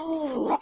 Oh.